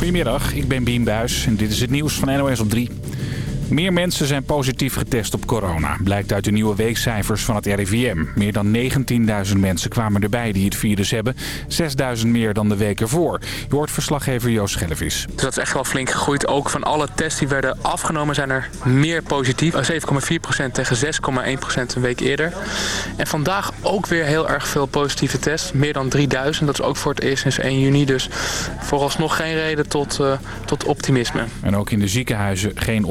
Goedemiddag, ik ben Bien Buis en dit is het nieuws van NOS op 3. Meer mensen zijn positief getest op corona, blijkt uit de nieuwe weekcijfers van het RIVM. Meer dan 19.000 mensen kwamen erbij die het virus hebben, 6.000 meer dan de week ervoor. Je hoort verslaggever Joost Schellevis. Dus dat is echt wel flink gegroeid. Ook van alle tests die werden afgenomen zijn er meer positief. 7,4% tegen 6,1% een week eerder. En vandaag ook weer heel erg veel positieve tests. Meer dan 3000. Dat is ook voor het eerst sinds 1 juni. Dus vooralsnog geen reden tot, uh, tot optimisme. En ook in de ziekenhuizen geen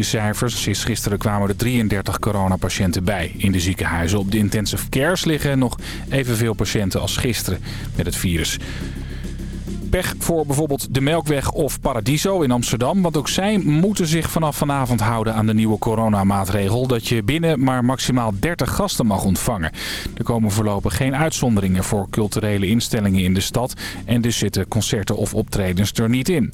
cijfers. Sinds gisteren kwamen er 33 coronapatiënten bij in de ziekenhuizen. Op de intensive cares liggen nog evenveel patiënten als gisteren met het virus pech voor bijvoorbeeld de Melkweg of Paradiso in Amsterdam. Want ook zij moeten zich vanaf vanavond houden aan de nieuwe coronamaatregel... dat je binnen maar maximaal 30 gasten mag ontvangen. Er komen voorlopig geen uitzonderingen voor culturele instellingen in de stad... en dus zitten concerten of optredens er niet in.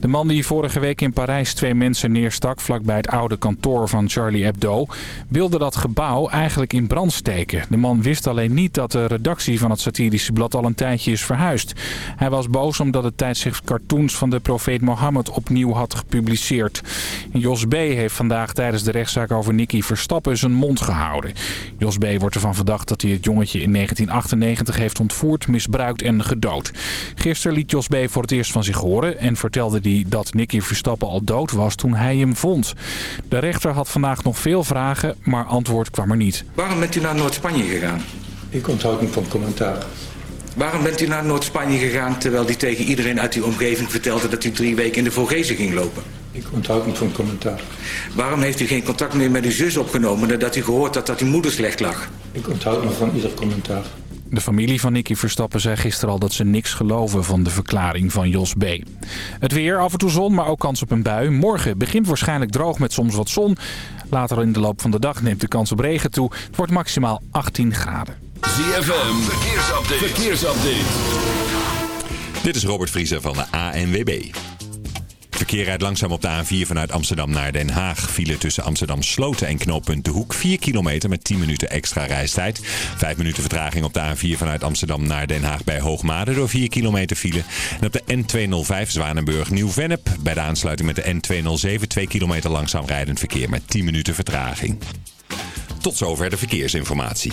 De man die vorige week in Parijs twee mensen neerstak... vlakbij het oude kantoor van Charlie Hebdo... wilde dat gebouw eigenlijk in brand steken. De man wist alleen niet dat de redactie van het satirische blad al een tijdje is verhuisd. Hij was boos omdat het tijdschrift cartoons van de profeet Mohammed opnieuw had gepubliceerd. Jos B. heeft vandaag tijdens de rechtszaak over Nicky Verstappen zijn mond gehouden. Jos B. wordt ervan verdacht dat hij het jongetje in 1998 heeft ontvoerd, misbruikt en gedood. Gisteren liet Jos B. voor het eerst van zich horen en vertelde hij dat Nicky Verstappen al dood was toen hij hem vond. De rechter had vandaag nog veel vragen, maar antwoord kwam er niet. Waarom bent u naar Noord-Spanje gegaan? Ik onthoud me van commentaar. Waarom bent u naar Noord-Spanje gegaan terwijl hij tegen iedereen uit uw omgeving vertelde dat u drie weken in de Vogezen ging lopen? Ik onthoud me van commentaar. Waarom heeft u geen contact meer met uw zus opgenomen nadat u gehoord had dat uw moeder slecht lag? Ik onthoud me van ieder commentaar. De familie van Nicky Verstappen zei gisteren al dat ze niks geloven van de verklaring van Jos B. Het weer, af en toe zon, maar ook kans op een bui. Morgen begint waarschijnlijk droog met soms wat zon. Later in de loop van de dag neemt de kans op regen toe. Het wordt maximaal 18 graden. ZFM, verkeersupdate. verkeersupdate. Dit is Robert Vriezer van de ANWB. Verkeer rijdt langzaam op de A4 vanuit Amsterdam naar Den Haag. File tussen Amsterdam Sloten en knooppunt De Hoek. 4 kilometer met 10 minuten extra reistijd. 5 minuten vertraging op de A4 vanuit Amsterdam naar Den Haag bij Hoogmade door 4 kilometer file. En op de N205 Zwanenburg Nieuw-Vennep. Bij de aansluiting met de N207 2 kilometer langzaam rijdend verkeer met 10 minuten vertraging. Tot zover de verkeersinformatie.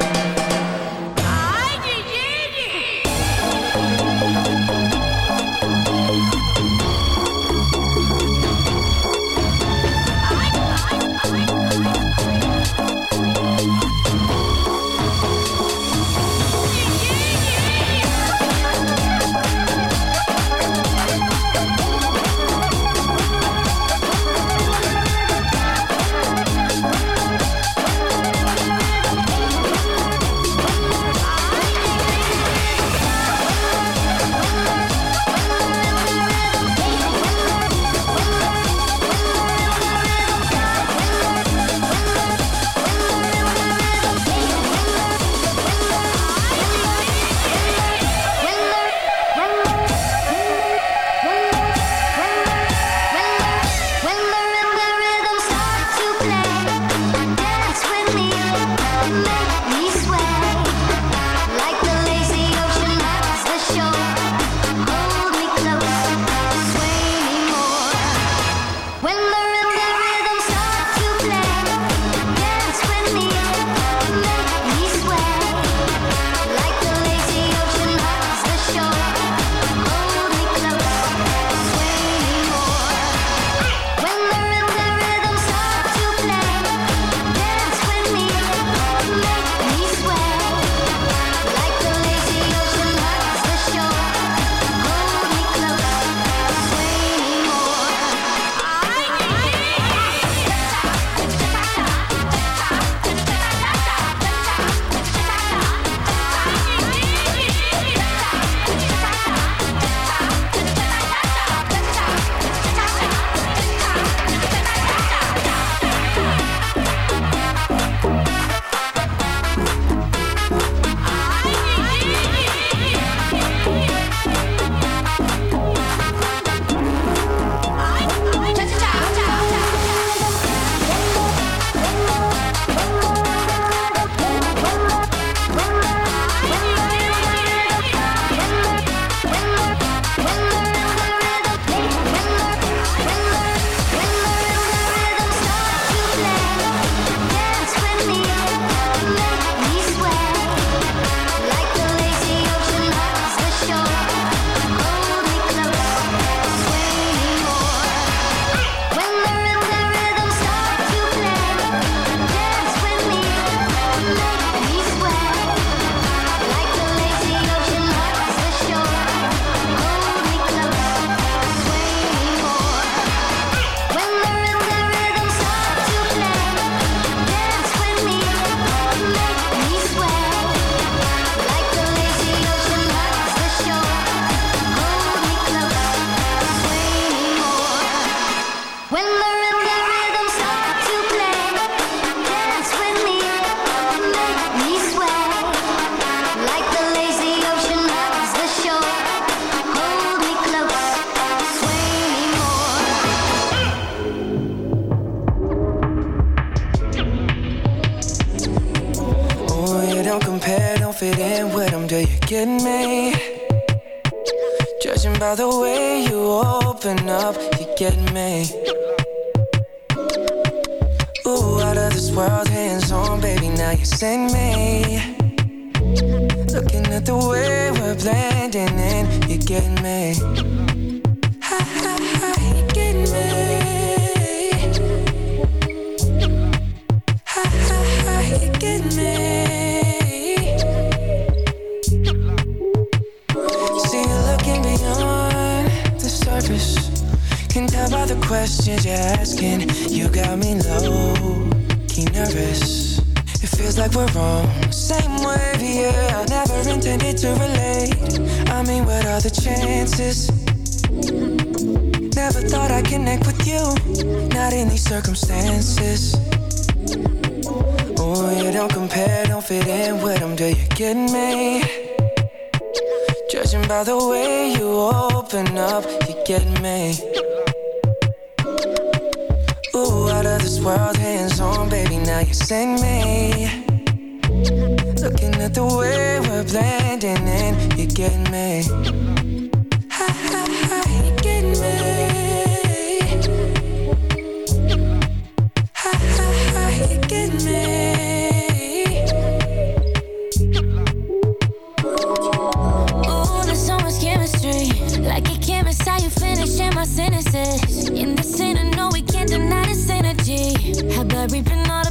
You send me. Looking at the way we're blending in, you getting me? We're on the same wave, yeah. I never intended to relate. I mean, what are the chances? Never thought I'd connect with you, not in these circumstances. Oh, you don't compare, don't fit in with them, do you get me? Judging by the way you open up, you get me. Ooh, out of this world, hands on, baby, now you send me. Looking at the way we're blending in, you get me. Ha ha ha, you get me. Ha ha ha, you get me. Ooh, there's so much chemistry. Like a chemist, how you my sentences. In the center, no, we can't deny this energy. How about reaping all the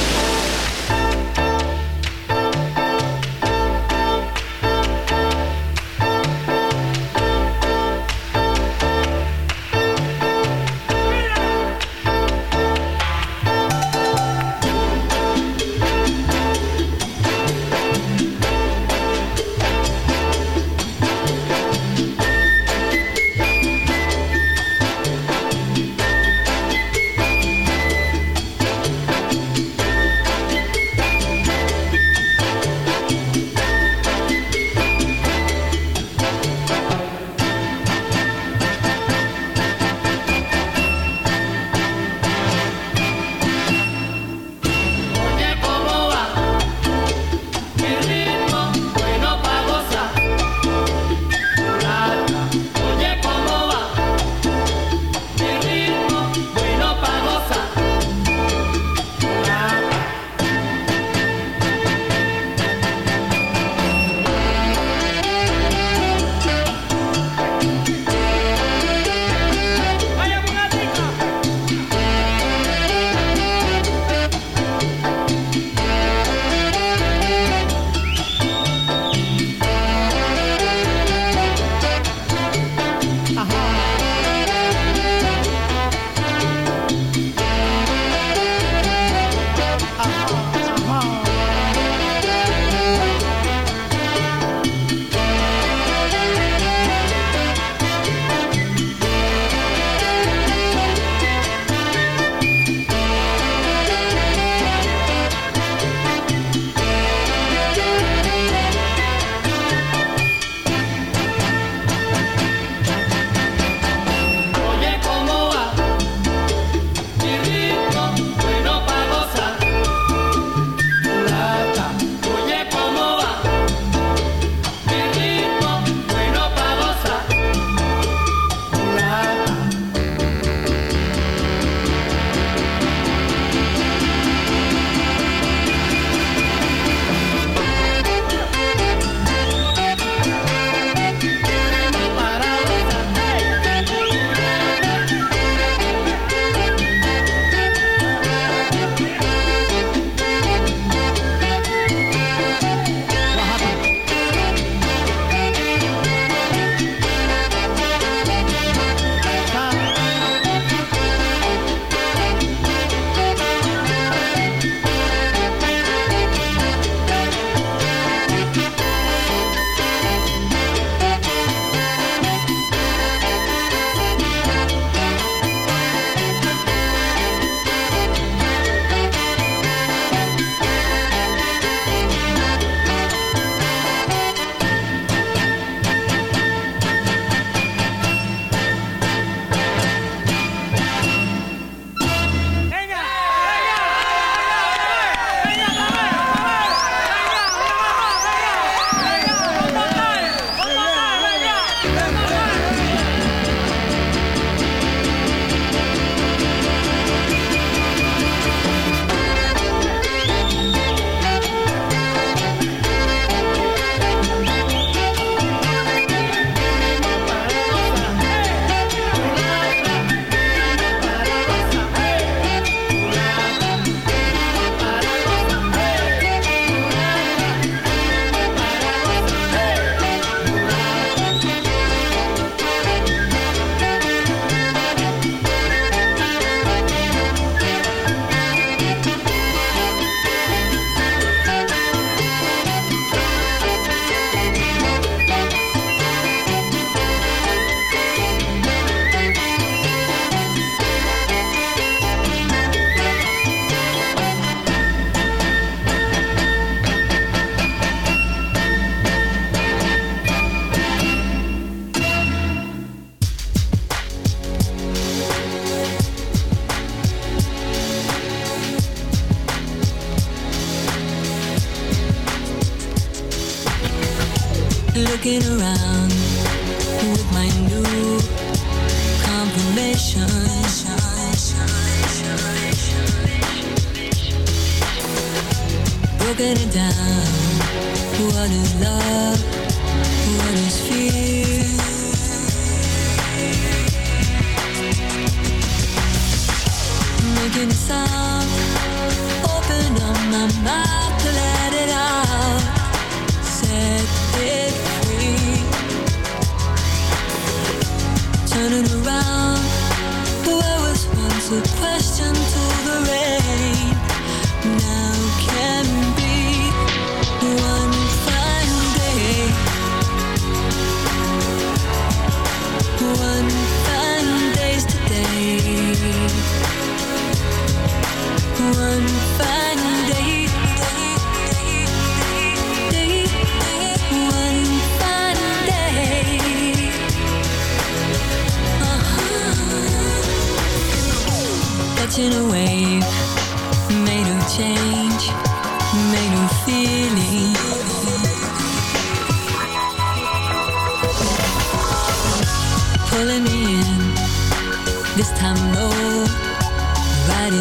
Gotta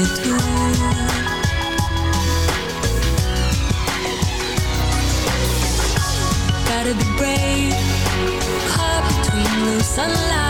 be brave, caught between the sunlight.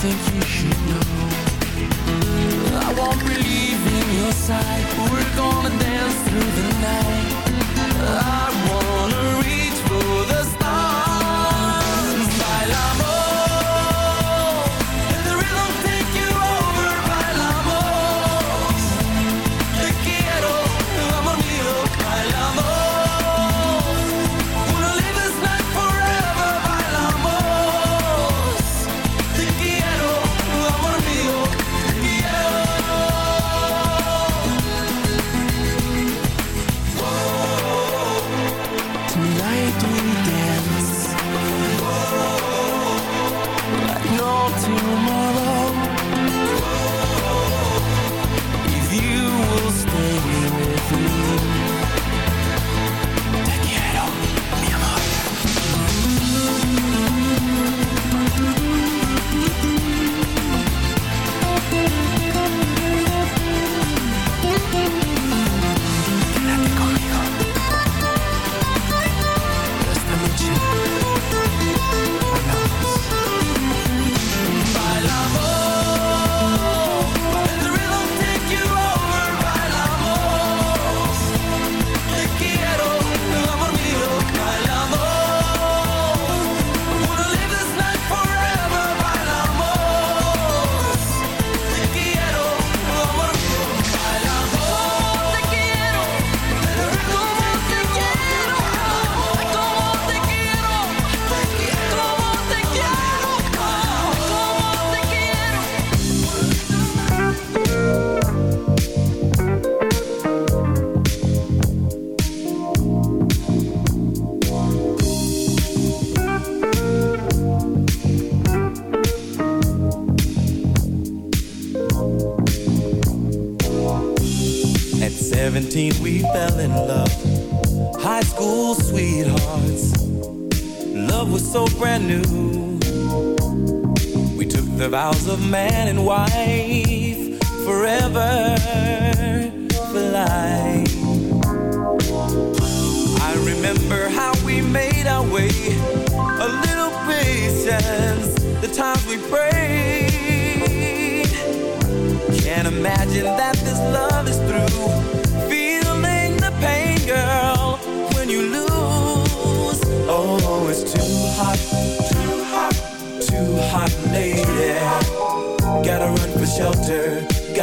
Think you should know. I won't be leaving your side. We're gonna dance through the night. The vows of man and wife forever for life. I remember how we made our way. A little patience, the times we prayed. Can't imagine that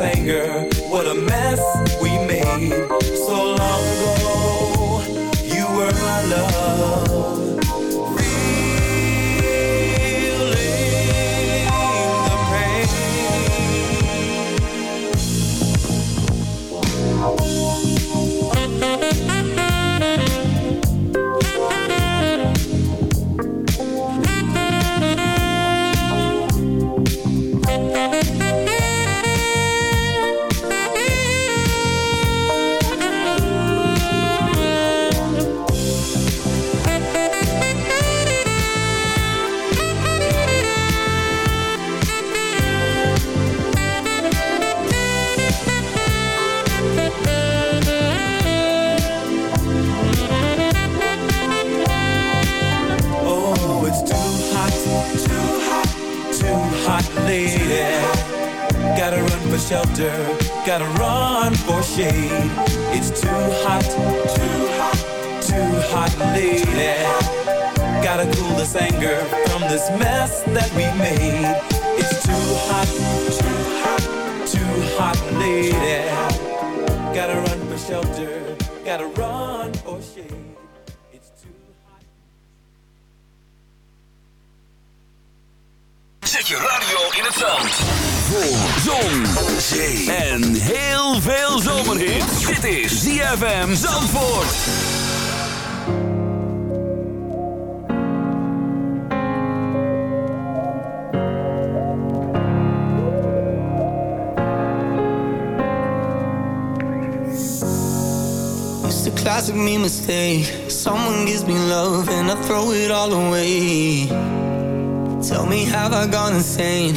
What a mess veel zomerhits. Dit is ZFM Zandvoort. It's a classic me mistake. Someone gives me love and I throw it all away. Tell me have I gone insane?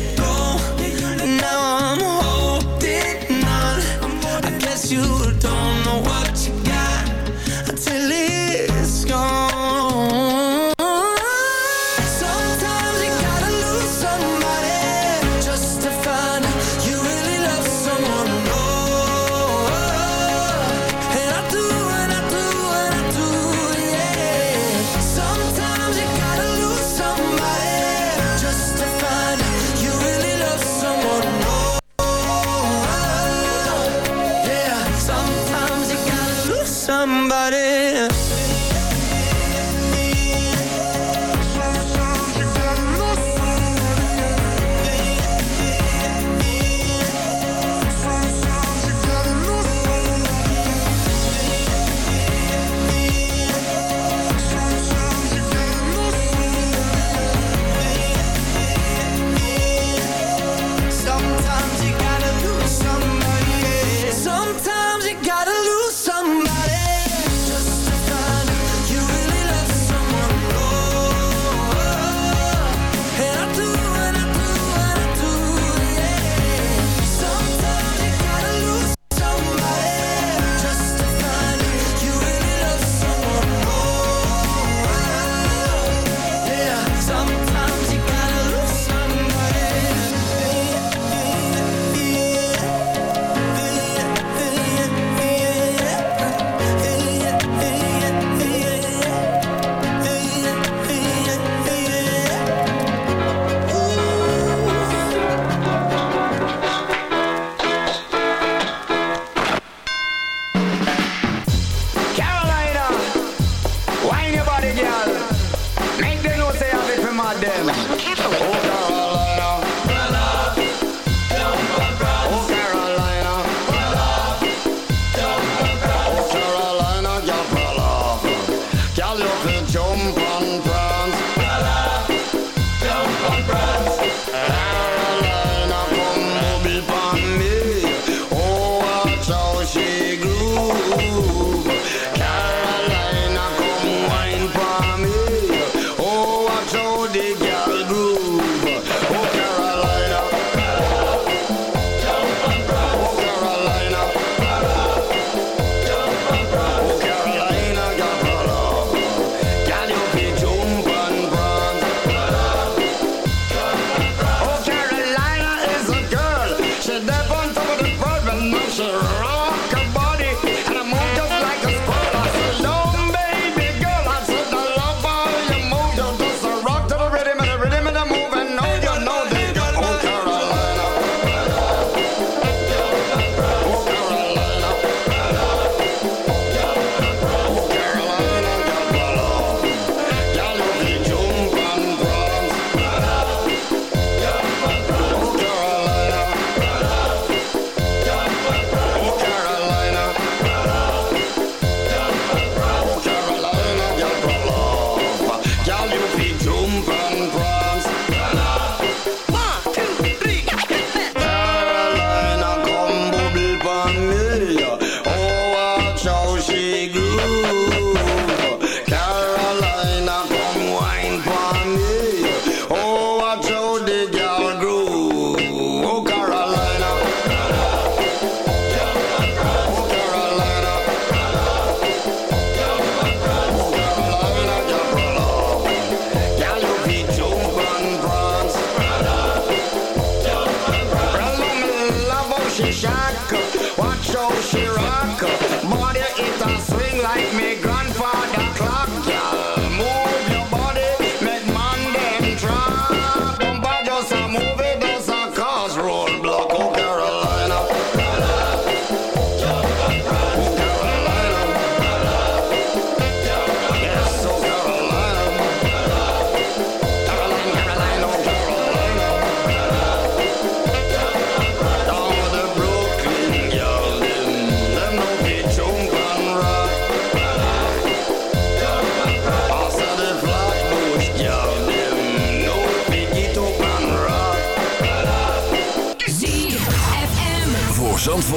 amor.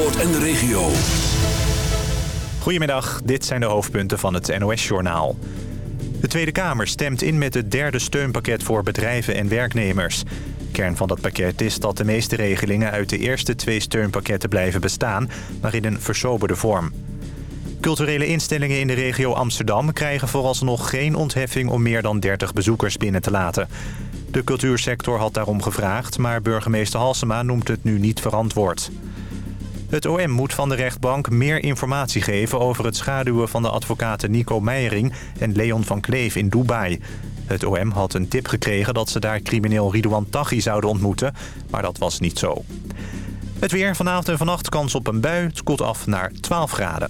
En de regio. Goedemiddag, dit zijn de hoofdpunten van het NOS-journaal. De Tweede Kamer stemt in met het derde steunpakket voor bedrijven en werknemers. Kern van dat pakket is dat de meeste regelingen uit de eerste twee steunpakketten blijven bestaan, maar in een versoberde vorm. Culturele instellingen in de regio Amsterdam krijgen vooralsnog geen ontheffing om meer dan 30 bezoekers binnen te laten. De cultuursector had daarom gevraagd, maar burgemeester Halsema noemt het nu niet verantwoord. Het OM moet van de rechtbank meer informatie geven over het schaduwen van de advocaten Nico Meijering en Leon van Kleef in Dubai. Het OM had een tip gekregen dat ze daar crimineel Ridouan Taghi zouden ontmoeten, maar dat was niet zo. Het weer vanavond en vannacht kans op een bui. Het koelt af naar 12 graden.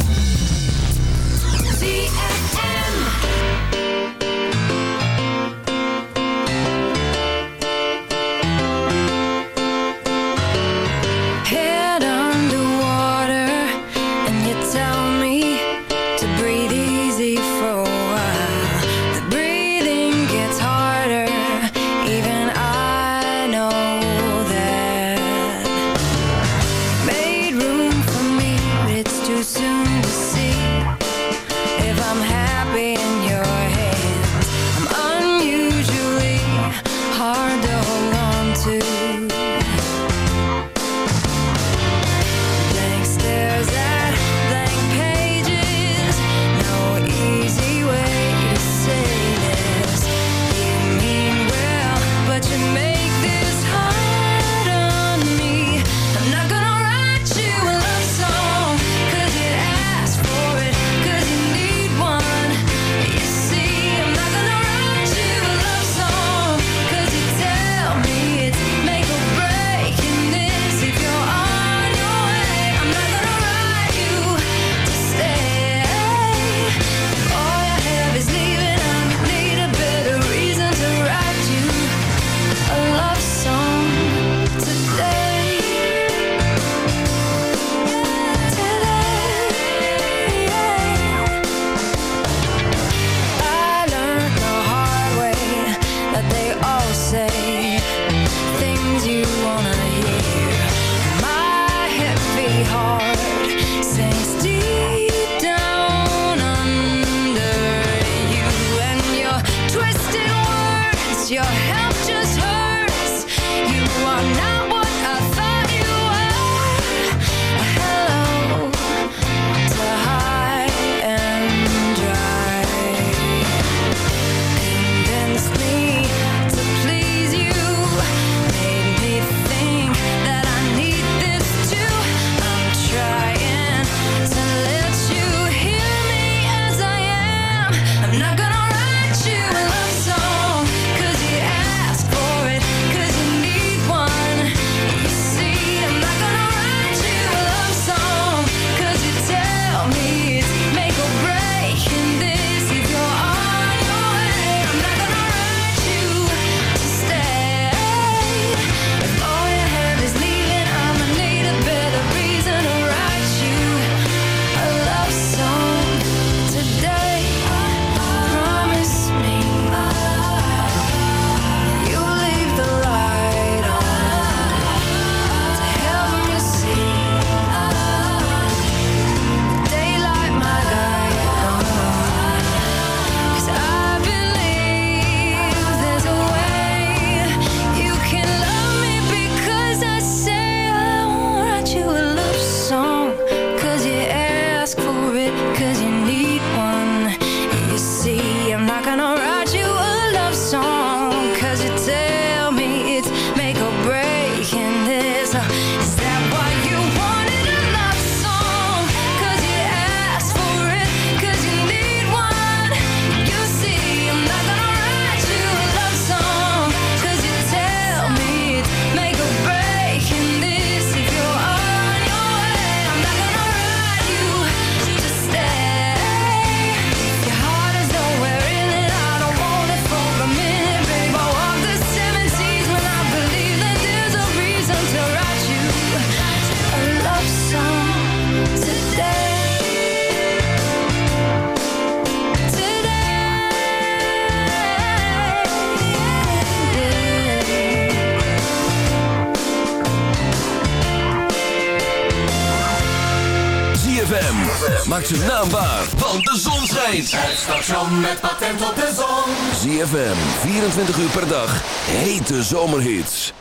Want de zon schijnt. Het station met patent op de zon. ZFM, 24 uur per dag, hete zomerhits.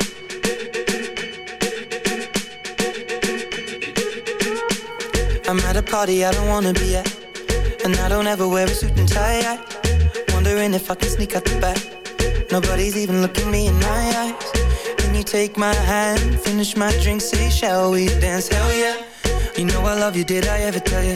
I'm at a party I don't wanna be at. And I don't ever wear a suit and tie. I wondering if I can sneak out the back. Nobody's even looking me in my eyes. Can you take my hand, finish my drink, say, shall we dance? Hell yeah. You know I love you, did I ever tell you?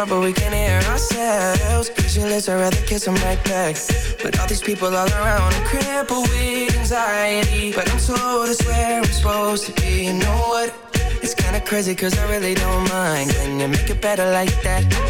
talk but we can't hear ourselves. Pictureless, I'd rather kiss right back. But all these people all around are crippled with anxiety. But I'm told it's where I'm supposed to be. You know what? It's kinda crazy cause I really don't mind. Can you make it better like that?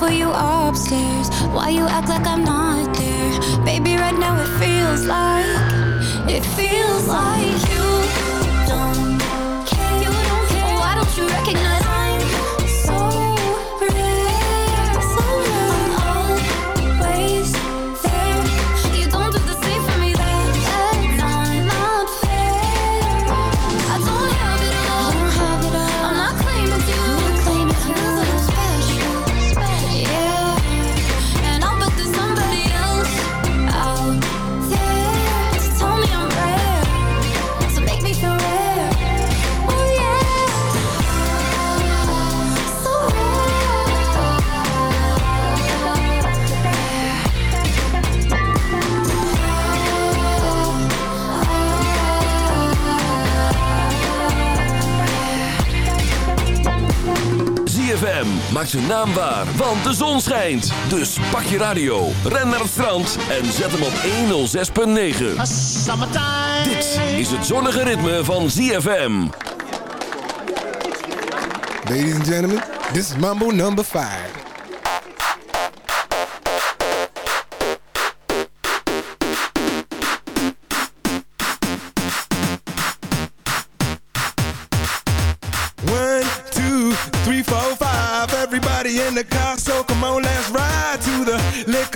for you upstairs. Why you act like I'm not there? Baby, right now it feels like, it feels like you Maak zijn naam waar, want de zon schijnt. Dus pak je radio, ren naar het strand en zet hem op 106.9. Dit is het zonnige ritme van ZFM. Ladies and gentlemen, this is Mambo number 5.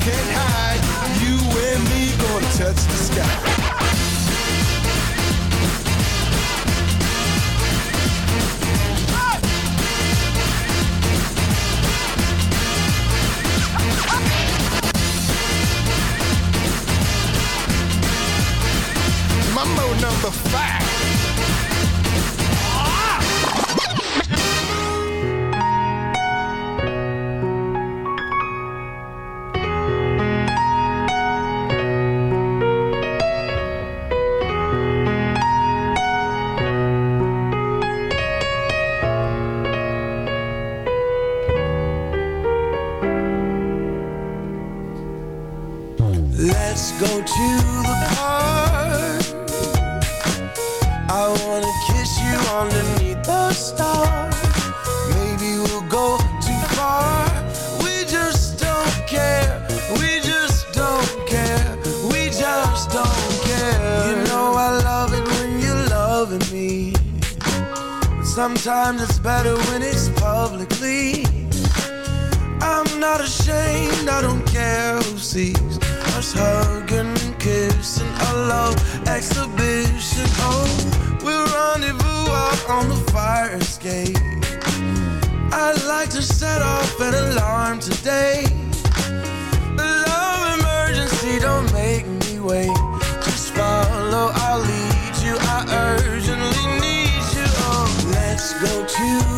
can't hide. You and me gonna touch the sky. Number five. Sometimes it's better when it's publicly. I'm not ashamed, I don't care who sees us hugging and kissing. A love exhibition. Oh, we'll rendezvous out on the fire escape. I'd like to set off an alarm today. A love emergency, don't make me wait. Just follow, I'll lead you. I urgently need you. Oh, let's go to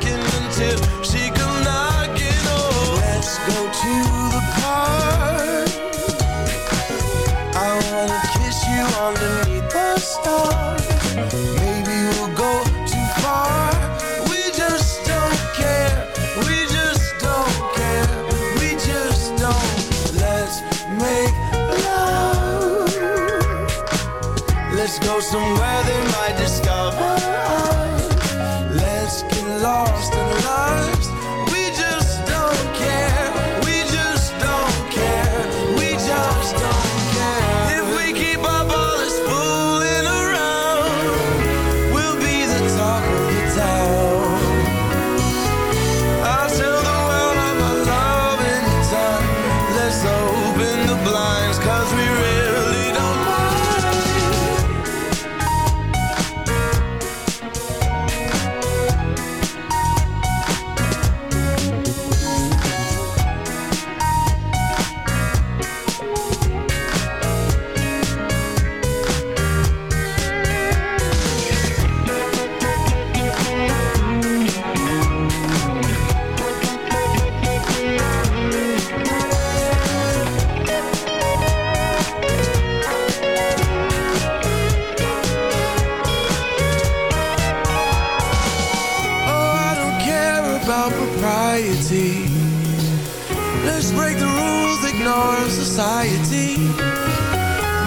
ignore society.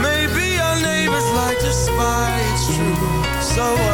Maybe our neighbors like to spy, it's true. So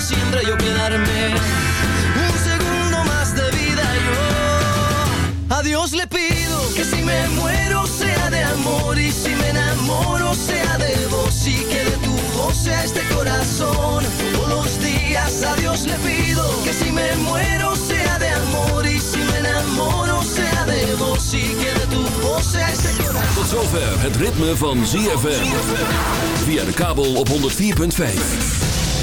Siempre yo quedarme. Un segundo más de vida yo. A Dios le pido que si me muero sea de amor y si me enamoro sea de vos y que de tu voz sea este corazón. Todos los días a Dios le pido que si me muero sea de amor y si me enamoro sea de vos y que de tu voz sea este corazón. Tot zover het ritme van ZFM. Via de kabel op 104.5.